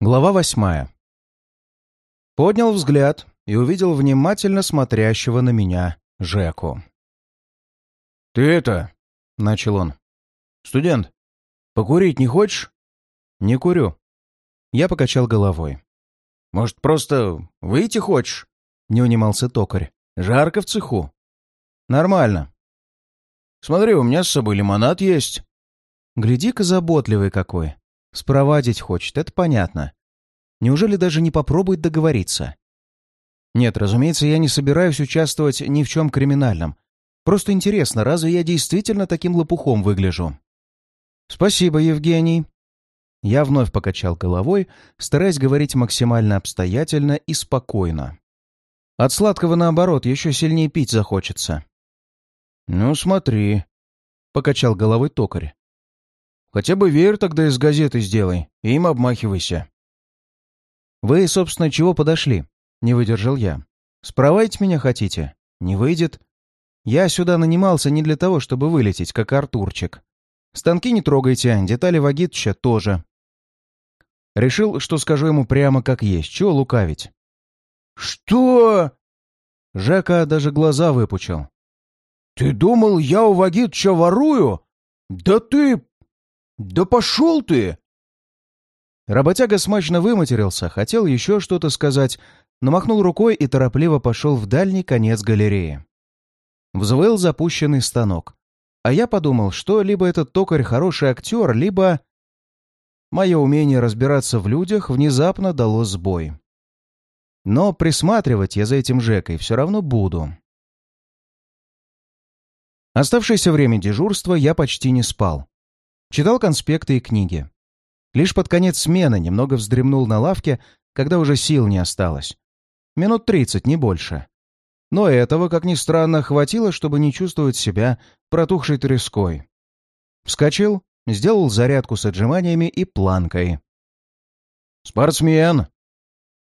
Глава восьмая. Поднял взгляд и увидел внимательно смотрящего на меня Жеку. «Ты это...» — начал он. «Студент, покурить не хочешь?» «Не курю». Я покачал головой. «Может, просто выйти хочешь?» — не унимался токарь. «Жарко в цеху». «Нормально». «Смотри, у меня с собой лимонад есть». «Гляди-ка заботливый какой. Спровадить хочет, это понятно. Неужели даже не попробует договориться? Нет, разумеется, я не собираюсь участвовать ни в чем криминальном. Просто интересно, разве я действительно таким лопухом выгляжу? Спасибо, Евгений. Я вновь покачал головой, стараясь говорить максимально обстоятельно и спокойно. От сладкого, наоборот, еще сильнее пить захочется. «Ну, смотри», — покачал головой токарь. Хотя бы веер тогда из газеты сделай, и им обмахивайся. Вы, собственно, чего подошли? Не выдержал я. Спровайте меня хотите? Не выйдет. Я сюда нанимался не для того, чтобы вылететь, как Артурчик. Станки не трогайте, детали Вагитча тоже. Решил, что скажу ему прямо как есть. Чего лукавить? «Что?» Жека даже глаза выпучил. «Ты думал, я у Вагитча ворую? Да ты «Да пошел ты!» Работяга смачно выматерился, хотел еще что-то сказать, но махнул рукой и торопливо пошел в дальний конец галереи. Взвыл запущенный станок. А я подумал, что либо этот токарь хороший актер, либо... Мое умение разбираться в людях внезапно дало сбой. Но присматривать я за этим Жекой все равно буду. Оставшееся время дежурства я почти не спал. Читал конспекты и книги. Лишь под конец смены немного вздремнул на лавке, когда уже сил не осталось. Минут тридцать, не больше. Но этого, как ни странно, хватило, чтобы не чувствовать себя протухшей треской. Вскочил, сделал зарядку с отжиманиями и планкой. «Спортсмен!»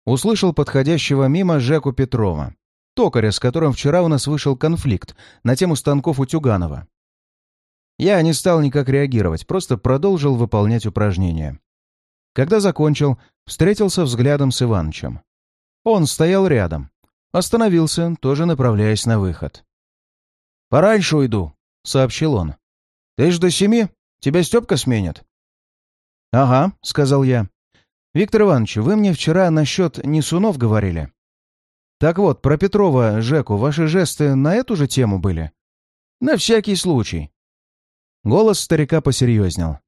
Услышал подходящего мимо Жеку Петрова, токаря, с которым вчера у нас вышел конфликт на тему станков у Тюганова. Я не стал никак реагировать, просто продолжил выполнять упражнения. Когда закончил, встретился взглядом с Иванычем. Он стоял рядом. Остановился, тоже направляясь на выход. «Пораньше уйду», — сообщил он. «Ты ж до семи? Тебя Степка сменит?» «Ага», — сказал я. «Виктор Иванович, вы мне вчера насчет Несунов говорили. Так вот, про Петрова, Жеку, ваши жесты на эту же тему были?» «На всякий случай», Голос старика посерьезнел.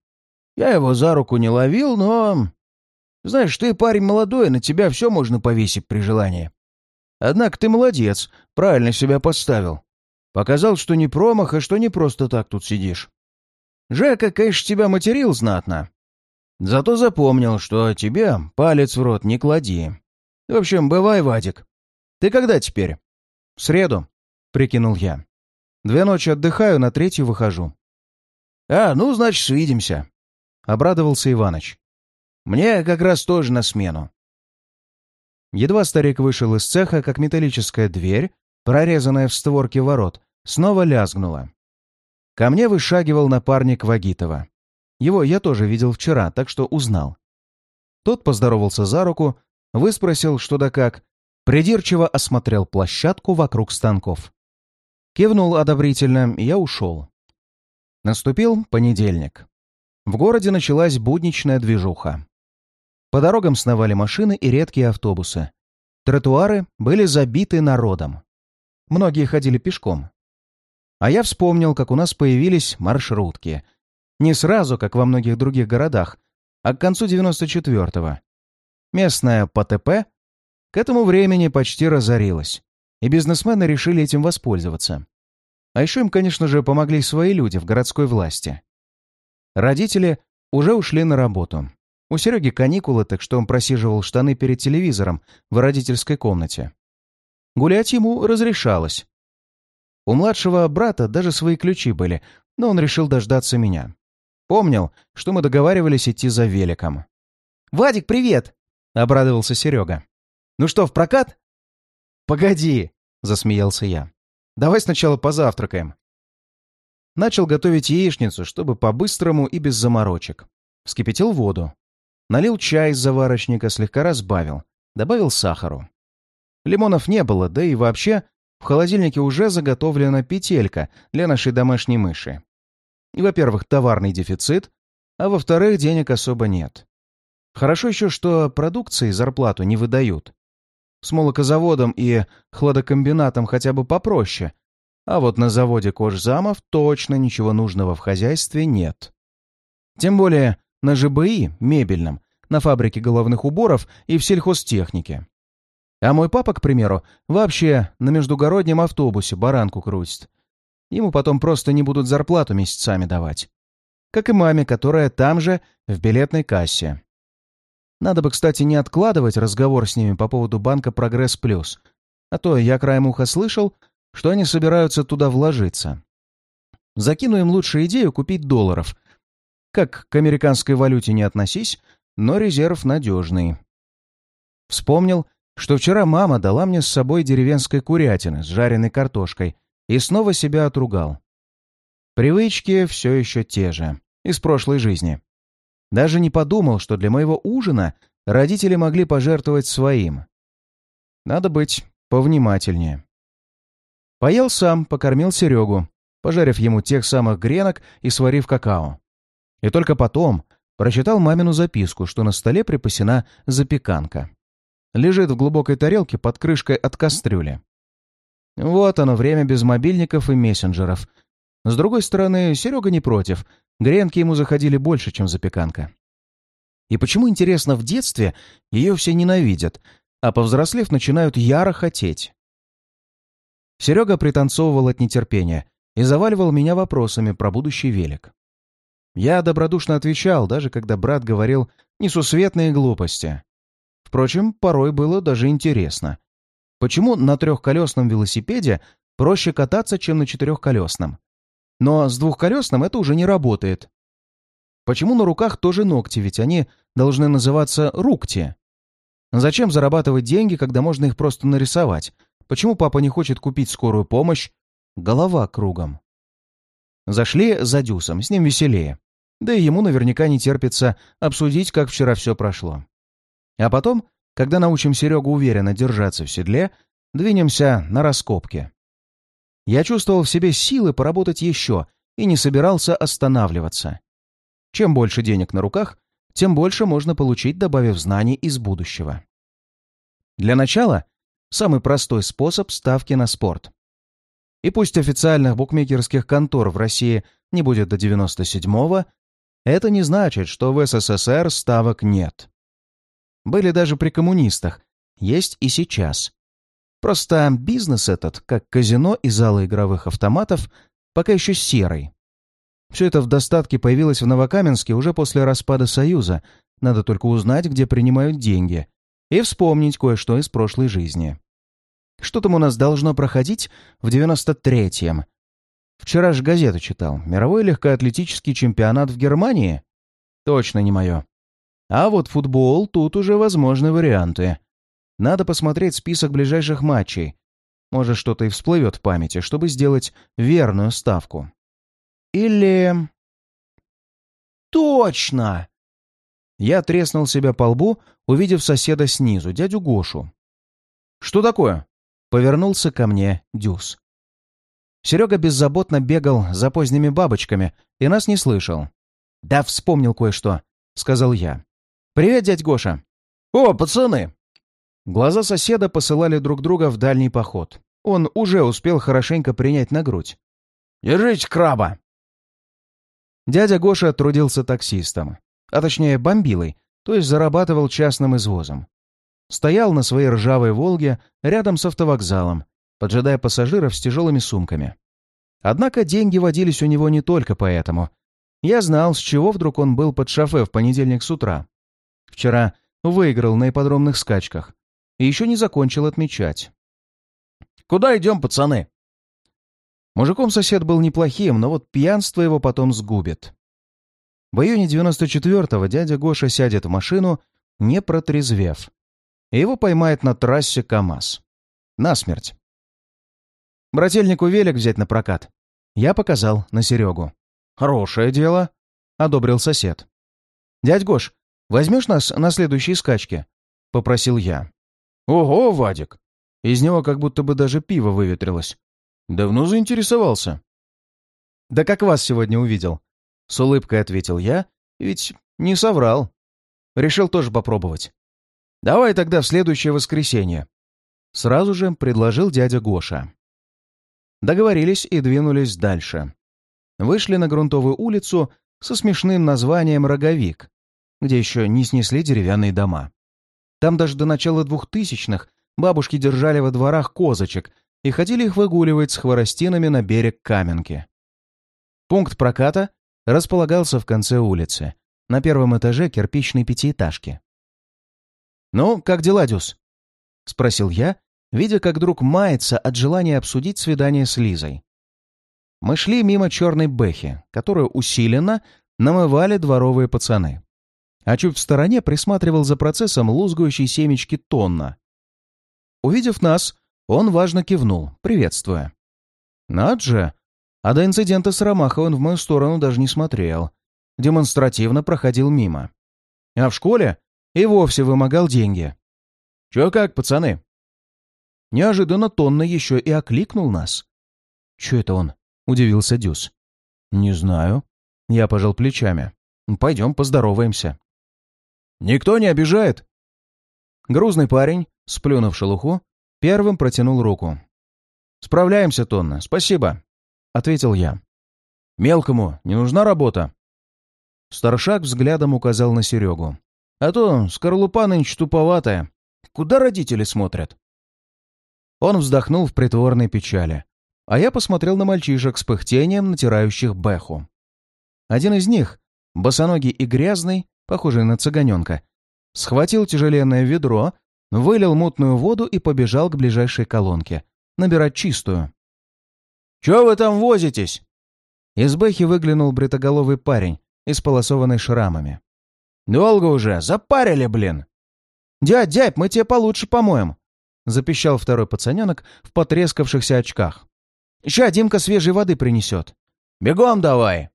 «Я его за руку не ловил, но... Знаешь, ты парень молодой, на тебя все можно повесить при желании. Однако ты молодец, правильно себя подставил. Показал, что не промах, а что не просто так тут сидишь. Жека, конечно, тебя материл знатно. Зато запомнил, что тебе палец в рот не клади. В общем, бывай, Вадик. Ты когда теперь? В среду, прикинул я. Две ночи отдыхаю, на третью выхожу. «А, ну, значит, свидимся», — обрадовался Иваныч. «Мне как раз тоже на смену». Едва старик вышел из цеха, как металлическая дверь, прорезанная в створке ворот, снова лязгнула. Ко мне вышагивал напарник Вагитова. Его я тоже видел вчера, так что узнал. Тот поздоровался за руку, выспросил что да как, придирчиво осмотрел площадку вокруг станков. Кивнул одобрительно, и я ушел. Наступил понедельник. В городе началась будничная движуха. По дорогам сновали машины и редкие автобусы. Тротуары были забиты народом. Многие ходили пешком. А я вспомнил, как у нас появились маршрутки. Не сразу, как во многих других городах, а к концу 94-го. Местная ПТП к этому времени почти разорилась, и бизнесмены решили этим воспользоваться. А еще им, конечно же, помогли свои люди в городской власти. Родители уже ушли на работу. У Сереги каникулы, так что он просиживал штаны перед телевизором в родительской комнате. Гулять ему разрешалось. У младшего брата даже свои ключи были, но он решил дождаться меня. Помнил, что мы договаривались идти за великом. «Вадик, привет!» — обрадовался Серега. «Ну что, в прокат?» «Погоди!» — засмеялся я. Давай сначала позавтракаем. Начал готовить яичницу, чтобы по-быстрому и без заморочек. Вскипятил воду. Налил чай из заварочника, слегка разбавил, добавил сахару. Лимонов не было, да и вообще в холодильнике уже заготовлена петелька для нашей домашней мыши. И, во-первых, товарный дефицит, а во-вторых, денег особо нет. Хорошо еще, что продукции зарплату не выдают. С молокозаводом и хладокомбинатом хотя бы попроще, а вот на заводе кожзамов точно ничего нужного в хозяйстве нет. Тем более на ЖБИ, мебельном, на фабрике головных уборов и в сельхозтехнике. А мой папа, к примеру, вообще на междугороднем автобусе баранку крутит. Ему потом просто не будут зарплату месяцами давать. Как и маме, которая там же, в билетной кассе. Надо бы, кстати, не откладывать разговор с ними по поводу банка «Прогресс Плюс», а то я краем уха слышал, что они собираются туда вложиться. Закину им лучшую идею купить долларов. Как к американской валюте не относись, но резерв надежный. Вспомнил, что вчера мама дала мне с собой деревенской курятины с жареной картошкой и снова себя отругал. Привычки все еще те же, из прошлой жизни. Даже не подумал, что для моего ужина родители могли пожертвовать своим. Надо быть повнимательнее. Поел сам, покормил Серегу, пожарив ему тех самых гренок и сварив какао. И только потом прочитал мамину записку, что на столе припасена запеканка. Лежит в глубокой тарелке под крышкой от кастрюли. Вот оно, время без мобильников и мессенджеров. С другой стороны, Серега не против, Гренки ему заходили больше, чем запеканка. И почему, интересно, в детстве ее все ненавидят, а повзрослев начинают яро хотеть? Серега пританцовывал от нетерпения и заваливал меня вопросами про будущий велик. Я добродушно отвечал, даже когда брат говорил несусветные глупости. Впрочем, порой было даже интересно. Почему на трехколесном велосипеде проще кататься, чем на четырехколесном? Но с двухколесным это уже не работает. Почему на руках тоже ногти, ведь они должны называться рукти? Зачем зарабатывать деньги, когда можно их просто нарисовать? Почему папа не хочет купить скорую помощь? Голова кругом. Зашли за Дюсом, с ним веселее. Да и ему наверняка не терпится обсудить, как вчера все прошло. А потом, когда научим Серегу уверенно держаться в седле, двинемся на раскопки. Я чувствовал в себе силы поработать еще и не собирался останавливаться. Чем больше денег на руках, тем больше можно получить, добавив знаний из будущего. Для начала самый простой способ ставки на спорт. И пусть официальных букмекерских контор в России не будет до 97-го, это не значит, что в СССР ставок нет. Были даже при коммунистах, есть и сейчас. Просто бизнес этот, как казино и залы игровых автоматов, пока еще серый. Все это в достатке появилось в Новокаменске уже после распада Союза. Надо только узнать, где принимают деньги. И вспомнить кое-что из прошлой жизни. Что там у нас должно проходить в 93-м? Вчера же газету читал. Мировой легкоатлетический чемпионат в Германии? Точно не мое. А вот футбол, тут уже возможны варианты. Надо посмотреть список ближайших матчей. Может, что-то и всплывет в памяти, чтобы сделать верную ставку. Или... Точно! Я треснул себя по лбу, увидев соседа снизу, дядю Гошу. «Что такое?» — повернулся ко мне Дюс. Серега беззаботно бегал за поздними бабочками и нас не слышал. «Да вспомнил кое-что», — сказал я. «Привет, дядь Гоша». «О, пацаны!» Глаза соседа посылали друг друга в дальний поход. Он уже успел хорошенько принять на грудь. «Держите краба!» Дядя Гоша трудился таксистом, а точнее бомбилой, то есть зарабатывал частным извозом. Стоял на своей ржавой «Волге» рядом с автовокзалом, поджидая пассажиров с тяжелыми сумками. Однако деньги водились у него не только поэтому. Я знал, с чего вдруг он был под шофе в понедельник с утра. Вчера выиграл на ипподромных скачках, и еще не закончил отмечать. «Куда идем, пацаны?» Мужиком сосед был неплохим, но вот пьянство его потом сгубит. В июне 94-го дядя Гоша сядет в машину, не протрезвев, и его поймает на трассе КамАЗ. Насмерть. Брательнику велик взять на прокат. Я показал на Серегу. «Хорошее дело», — одобрил сосед. «Дядь Гош, возьмешь нас на следующей скачке?» — попросил я. «Ого, Вадик!» Из него как будто бы даже пиво выветрилось. Давно заинтересовался. «Да как вас сегодня увидел?» С улыбкой ответил я, ведь не соврал. Решил тоже попробовать. «Давай тогда в следующее воскресенье». Сразу же предложил дядя Гоша. Договорились и двинулись дальше. Вышли на грунтовую улицу со смешным названием «Роговик», где еще не снесли деревянные дома. Там даже до начала двухтысячных бабушки держали во дворах козочек и ходили их выгуливать с хворостинами на берег Каменки. Пункт проката располагался в конце улицы, на первом этаже кирпичной пятиэтажки. «Ну, как дела, Дюс?» — спросил я, видя, как друг мается от желания обсудить свидание с Лизой. Мы шли мимо черной бэхи, которую усиленно намывали дворовые пацаны. А чуть в стороне присматривал за процессом лузгающей семечки тонна. Увидев нас, он важно кивнул, приветствуя. «Над же!» А до инцидента с Ромахой он в мою сторону даже не смотрел. Демонстративно проходил мимо. А в школе и вовсе вымогал деньги. «Чё как, пацаны?» Неожиданно Тонна еще и окликнул нас. «Чё это он?» — удивился Дюс. «Не знаю». Я пожал плечами. «Пойдем поздороваемся». «Никто не обижает?» Грузный парень, сплюнув шелуху, первым протянул руку. «Справляемся, Тонна, спасибо», — ответил я. «Мелкому не нужна работа?» Старшак взглядом указал на Серегу. «А то скорлупа нынче туповатая. Куда родители смотрят?» Он вздохнул в притворной печали, а я посмотрел на мальчишек с пыхтением, натирающих бэху. Один из них, босоногий и грязный, похожий на цыганенка, схватил тяжеленное ведро, вылил мутную воду и побежал к ближайшей колонке, набирать чистую. «Чё вы там возитесь?» Из бэхи выглянул бритоголовый парень, исполосованный шрамами. «Долго уже, запарили, блин!» «Дядь, дядь, мы тебе получше помоем!» — запищал второй пацаненок в потрескавшихся очках. «Ща Димка свежей воды принесет!» «Бегом давай!»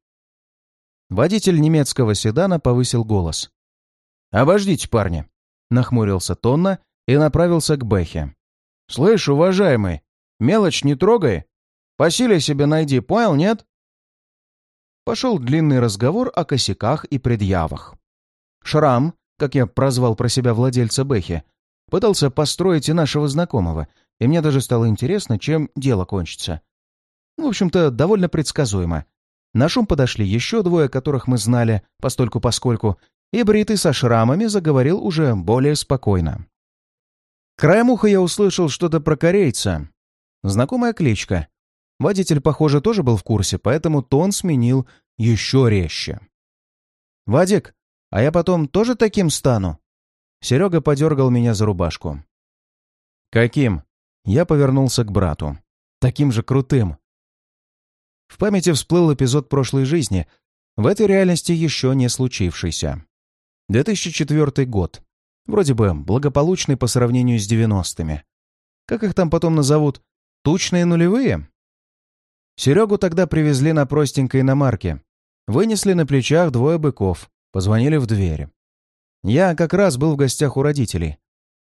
Водитель немецкого седана повысил голос. «Обождите, парни!» — нахмурился Тонна и направился к Бэхе. «Слышь, уважаемый, мелочь не трогай. По силе себе найди, понял, нет?» Пошел длинный разговор о косяках и предъявах. Шрам, как я прозвал про себя владельца Бэхи, пытался построить и нашего знакомого, и мне даже стало интересно, чем дело кончится. В общем-то, довольно предсказуемо. На шум подошли еще двое, которых мы знали, постольку-поскольку, и Бритый со шрамами заговорил уже более спокойно. Краем уха я услышал что-то про корейца. Знакомая кличка. Водитель, похоже, тоже был в курсе, поэтому тон сменил еще резче. «Вадик, а я потом тоже таким стану?» Серега подергал меня за рубашку. «Каким?» Я повернулся к брату. «Таким же крутым». В памяти всплыл эпизод прошлой жизни, в этой реальности еще не случившийся. 2004 год. Вроде бы благополучный по сравнению с 90-ми. Как их там потом назовут? Тучные нулевые? Серегу тогда привезли на простенькой иномарке. Вынесли на плечах двое быков. Позвонили в дверь. Я как раз был в гостях у родителей.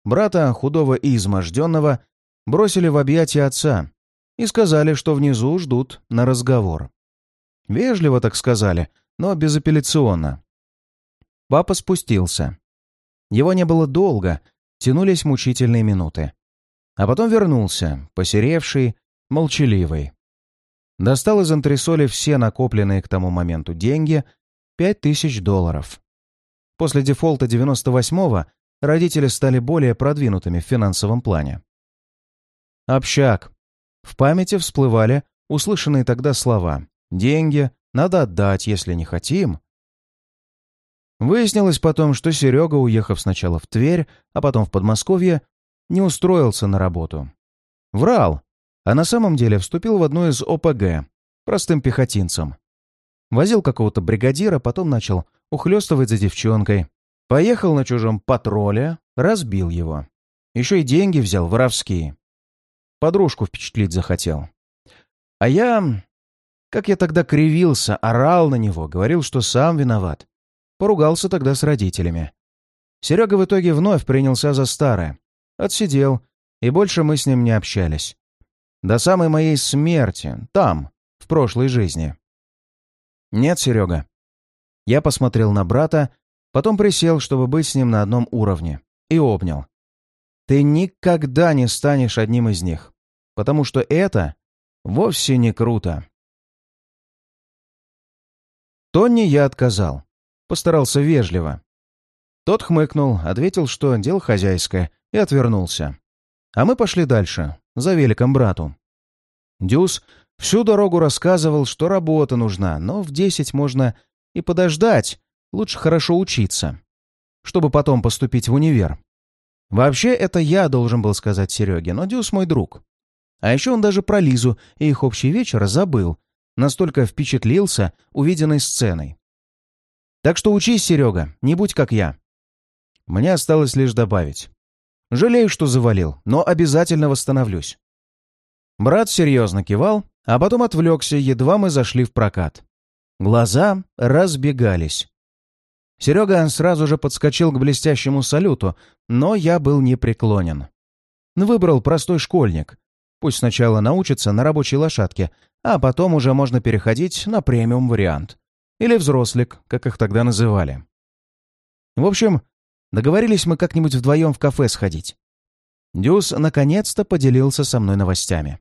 Брата, худого и изможденного, бросили в объятия отца и сказали, что внизу ждут на разговор. Вежливо так сказали, но безапелляционно. Папа спустился. Его не было долго, тянулись мучительные минуты. А потом вернулся, посеревший, молчаливый. Достал из антресоли все накопленные к тому моменту деньги — пять тысяч долларов. После дефолта 98-го родители стали более продвинутыми в финансовом плане. Общак. В памяти всплывали услышанные тогда слова. «Деньги надо отдать, если не хотим». Выяснилось потом, что Серега, уехав сначала в Тверь, а потом в Подмосковье, не устроился на работу. Врал, а на самом деле вступил в одну из ОПГ, простым пехотинцем. Возил какого-то бригадира, потом начал ухлёстывать за девчонкой. Поехал на чужом патроле, разбил его. Еще и деньги взял воровские. Подружку впечатлить захотел. А я... Как я тогда кривился, орал на него, говорил, что сам виноват. Поругался тогда с родителями. Серега в итоге вновь принялся за старое. Отсидел, и больше мы с ним не общались. До самой моей смерти, там, в прошлой жизни. Нет, Серега. Я посмотрел на брата, потом присел, чтобы быть с ним на одном уровне, и обнял. Ты никогда не станешь одним из них, потому что это вовсе не круто. Тонни я отказал. Постарался вежливо. Тот хмыкнул, ответил, что дело хозяйское, и отвернулся. А мы пошли дальше, за великом брату. Дюс всю дорогу рассказывал, что работа нужна, но в десять можно и подождать, лучше хорошо учиться, чтобы потом поступить в универ. Вообще, это я должен был сказать Сереге, но Дюс мой друг. А еще он даже про Лизу и их общий вечер забыл, настолько впечатлился увиденной сценой. Так что учись, Серега, не будь как я. Мне осталось лишь добавить. Жалею, что завалил, но обязательно восстановлюсь. Брат серьезно кивал, а потом отвлекся, едва мы зашли в прокат. Глаза разбегались. Серега сразу же подскочил к блестящему салюту, но я был непреклонен. Выбрал простой школьник. Пусть сначала научится на рабочей лошадке, а потом уже можно переходить на премиум-вариант. Или взрослик, как их тогда называли. В общем, Договорились мы как-нибудь вдвоем в кафе сходить. Дюс наконец-то поделился со мной новостями.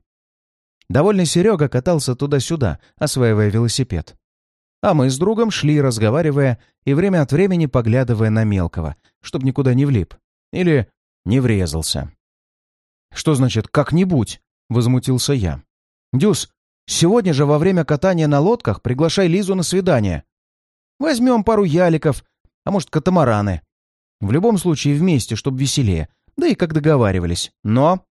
Довольный Серега катался туда-сюда, осваивая велосипед. А мы с другом шли, разговаривая и время от времени поглядывая на мелкого, чтобы никуда не влип. Или не врезался. «Что значит «как-нибудь»?» — возмутился я. «Дюс, сегодня же во время катания на лодках приглашай Лизу на свидание. Возьмем пару яликов, а может, катамараны. В любом случае вместе, чтобы веселее. Да и как договаривались. Но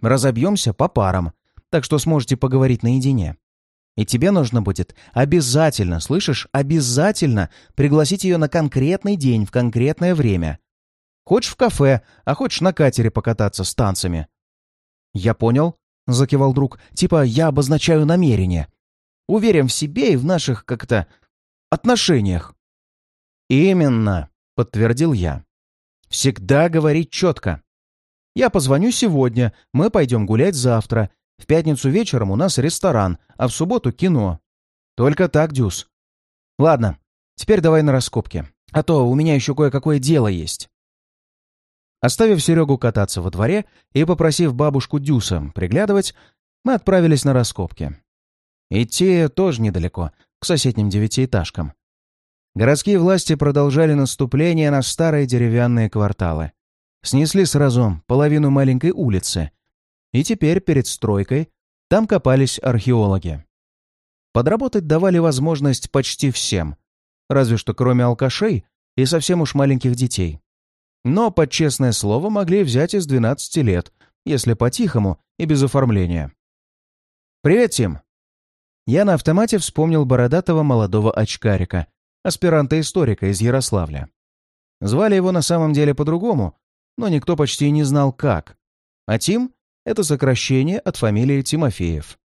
разобьемся по парам, так что сможете поговорить наедине. И тебе нужно будет обязательно, слышишь, обязательно пригласить ее на конкретный день в конкретное время. Хочешь в кафе, а хочешь на катере покататься с танцами. Я понял, закивал друг. Типа я обозначаю намерение. Уверен в себе и в наших как-то отношениях. Именно. — подтвердил я. «Всегда говорить четко. Я позвоню сегодня, мы пойдем гулять завтра. В пятницу вечером у нас ресторан, а в субботу кино. Только так, Дюс. Ладно, теперь давай на раскопки, а то у меня еще кое-какое дело есть». Оставив Серегу кататься во дворе и попросив бабушку Дюса приглядывать, мы отправились на раскопки. Идти тоже недалеко, к соседним девятиэтажкам. Городские власти продолжали наступление на старые деревянные кварталы. Снесли сразу половину маленькой улицы. И теперь перед стройкой там копались археологи. Подработать давали возможность почти всем, разве что кроме алкашей и совсем уж маленьких детей. Но под честное слово могли взять из 12 лет, если по-тихому и без оформления. «Привет, Тим!» Я на автомате вспомнил бородатого молодого очкарика, аспиранта-историка из Ярославля. Звали его на самом деле по-другому, но никто почти не знал как. А Тим — это сокращение от фамилии Тимофеев.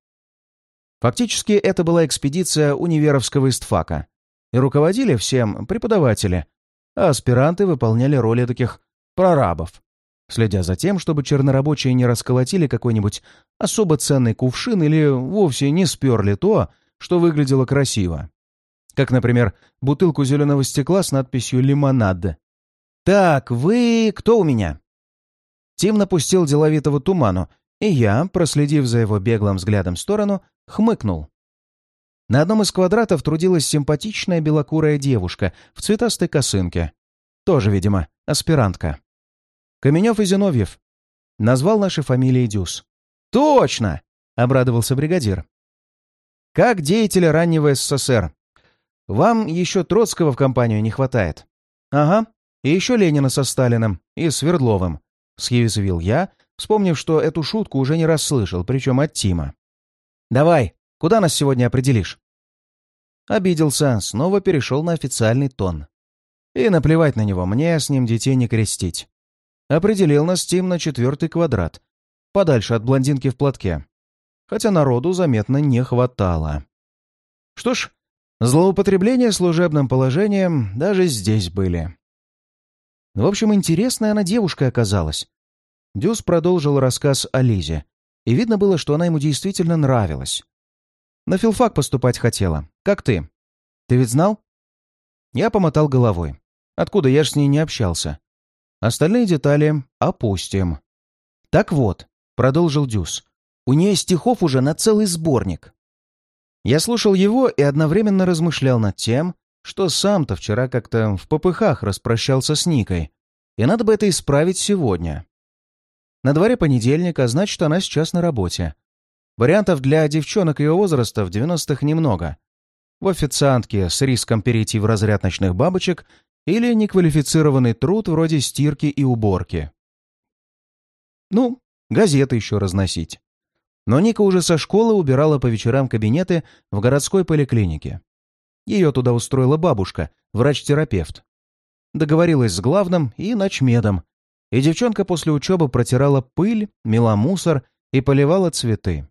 Фактически это была экспедиция универовского истфака, и руководили всем преподаватели, а аспиранты выполняли роли таких прорабов, следя за тем, чтобы чернорабочие не расколотили какой-нибудь особо ценный кувшин или вовсе не сперли то, что выглядело красиво как, например, бутылку зеленого стекла с надписью «Лимонад». «Так, вы кто у меня?» Тим напустил деловитого туману, и я, проследив за его беглым взглядом в сторону, хмыкнул. На одном из квадратов трудилась симпатичная белокурая девушка в цветастой косынке. Тоже, видимо, аспирантка. Каменев и Зиновьев. Назвал наши фамилии Дюс. «Точно!» — обрадовался бригадир. «Как деятели раннего СССР, вам еще Троцкого в компанию не хватает. Ага, и еще Ленина со Сталиным и Свердловым. Съязвил я, вспомнив, что эту шутку уже не раз слышал, причем от Тима. «Давай, куда нас сегодня определишь?» Обиделся, снова перешел на официальный тон. И наплевать на него, мне с ним детей не крестить. Определил нас Тим на четвертый квадрат, подальше от блондинки в платке. Хотя народу заметно не хватало. Что ж, Злоупотребления служебным положением даже здесь были. В общем, интересная она девушка оказалась. Дюс продолжил рассказ о Лизе, и видно было, что она ему действительно нравилась. На филфак поступать хотела. Как ты? Ты ведь знал? Я помотал головой. Откуда я ж с ней не общался? Остальные детали опустим. Так вот, продолжил Дюс, у нее стихов уже на целый сборник. Я слушал его и одновременно размышлял над тем, что сам-то вчера как-то в попыхах распрощался с Никой, и надо бы это исправить сегодня. На дворе понедельник, а значит, она сейчас на работе. Вариантов для девчонок ее возраста в 90-х немного. В официантке с риском перейти в разряд ночных бабочек или неквалифицированный труд вроде стирки и уборки. Ну, газеты еще разносить. Но Ника уже со школы убирала по вечерам кабинеты в городской поликлинике. Ее туда устроила бабушка, врач-терапевт. Договорилась с главным и ночмедом, и девчонка после учебы протирала пыль, мела мусор и поливала цветы.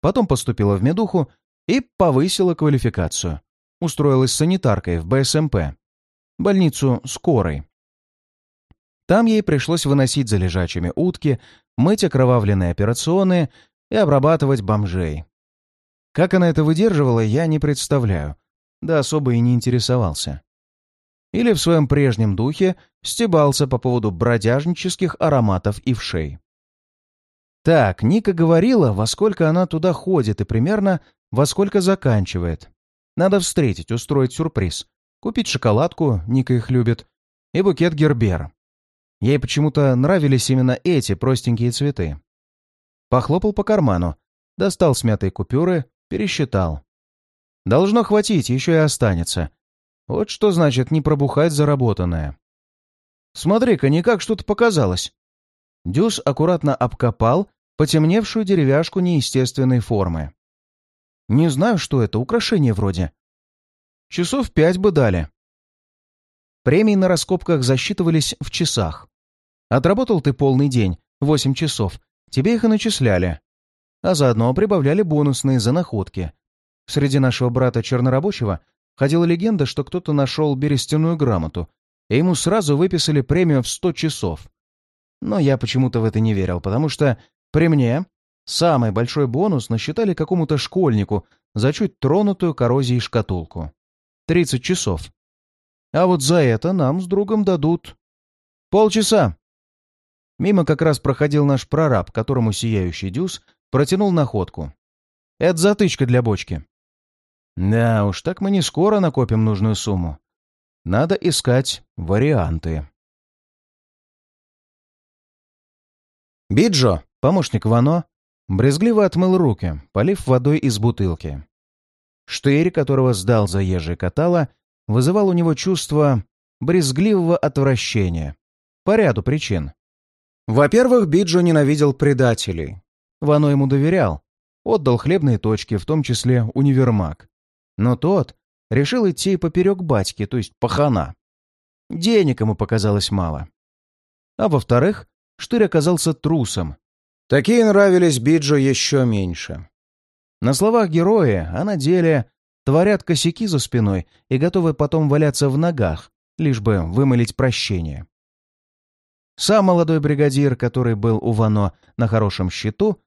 Потом поступила в медуху и повысила квалификацию. Устроилась санитаркой в БСМП, больницу скорой. Там ей пришлось выносить за лежачими утки, мыть окровавленные операционные и обрабатывать бомжей. Как она это выдерживала, я не представляю, да особо и не интересовался или в своем прежнем духе стебался по поводу бродяжнических ароматов и вшей. Так, Ника говорила, во сколько она туда ходит и примерно во сколько заканчивает. Надо встретить, устроить сюрприз. Купить шоколадку, Ника их любит, и букет гербер. Ей почему-то нравились именно эти простенькие цветы. Похлопал по карману, достал смятые купюры, пересчитал. Должно хватить, еще и останется. Вот что значит не пробухать заработанное. Смотри-ка, никак что-то показалось. Дюс аккуратно обкопал потемневшую деревяшку неестественной формы. Не знаю, что это, украшение вроде. Часов пять бы дали. Премии на раскопках засчитывались в часах. Отработал ты полный день, восемь часов, тебе их и начисляли. А заодно прибавляли бонусные за находки. Среди нашего брата чернорабочего Ходила легенда, что кто-то нашел берестяную грамоту, и ему сразу выписали премию в 100 часов. Но я почему-то в это не верил, потому что при мне самый большой бонус насчитали какому-то школьнику за чуть тронутую коррозией шкатулку. 30 часов. А вот за это нам с другом дадут полчаса. Мимо как раз проходил наш прораб, которому сияющий дюз протянул находку. Это затычка для бочки. Да уж, так мы не скоро накопим нужную сумму. Надо искать варианты. Биджо, помощник Вано, брезгливо отмыл руки, полив водой из бутылки. Штырь, которого сдал заезжий катала, вызывал у него чувство брезгливого отвращения. По ряду причин. Во-первых, Биджо ненавидел предателей. Вано ему доверял. Отдал хлебные точки, в том числе универмаг. Но тот решил идти поперек батьки, то есть пахана. Денег ему показалось мало. А во-вторых, Штырь оказался трусом. Такие нравились Биджо еще меньше. На словах героя, а на деле творят косяки за спиной и готовы потом валяться в ногах, лишь бы вымолить прощение. Сам молодой бригадир, который был у Вано на хорошем счету,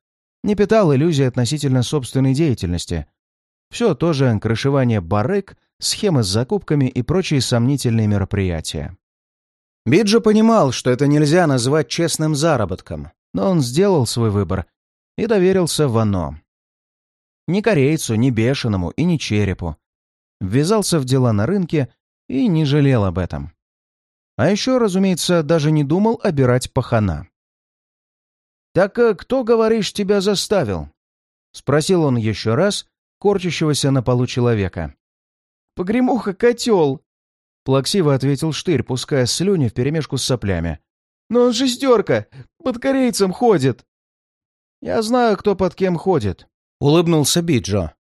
не питал иллюзий относительно собственной деятельности, все тоже крышевание барык, схемы с закупками и прочие сомнительные мероприятия. Биджо понимал, что это нельзя назвать честным заработком, но он сделал свой выбор и доверился Вано. Ни корейцу, ни бешеному и ни черепу. Ввязался в дела на рынке и не жалел об этом. А еще, разумеется, даже не думал обирать пахана. «Так э, кто, говоришь, тебя заставил?» — спросил он еще раз, корчащегося на полу человека. «Погремуха котел!» Плаксиво ответил Штырь, пуская слюни вперемешку с соплями. «Но он шестерка! Под корейцем ходит!» «Я знаю, кто под кем ходит», — улыбнулся Биджо.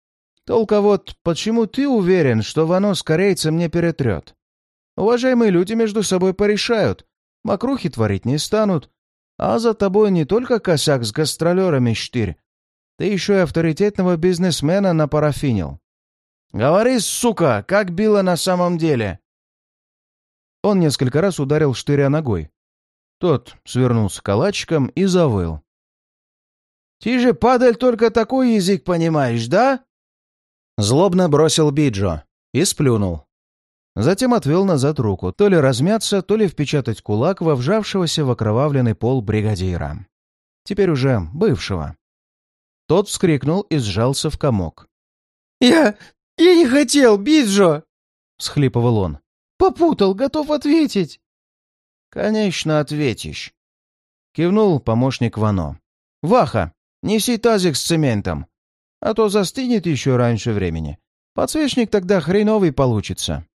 «Только вот почему ты уверен, что Вано с корейцем не перетрет? Уважаемые люди между собой порешают, мокрухи творить не станут, а за тобой не только косяк с гастролерами штырь, ты еще и авторитетного бизнесмена напарафинил. Говори, сука, как било на самом деле!» Он несколько раз ударил штыря ногой. Тот свернулся калачиком и завыл. «Ты же, падаль, только такой язык понимаешь, да?» Злобно бросил Биджо и сплюнул. Затем отвел назад руку, то ли размяться, то ли впечатать кулак во вжавшегося в окровавленный пол бригадира. Теперь уже бывшего. Тот вскрикнул и сжался в комок. «Я... я не хотел, Биджо!» — схлипывал он. «Попутал, готов ответить!» «Конечно, ответишь!» — кивнул помощник Вано. «Ваха, неси тазик с цементом, а то застынет еще раньше времени. Подсвечник тогда хреновый получится».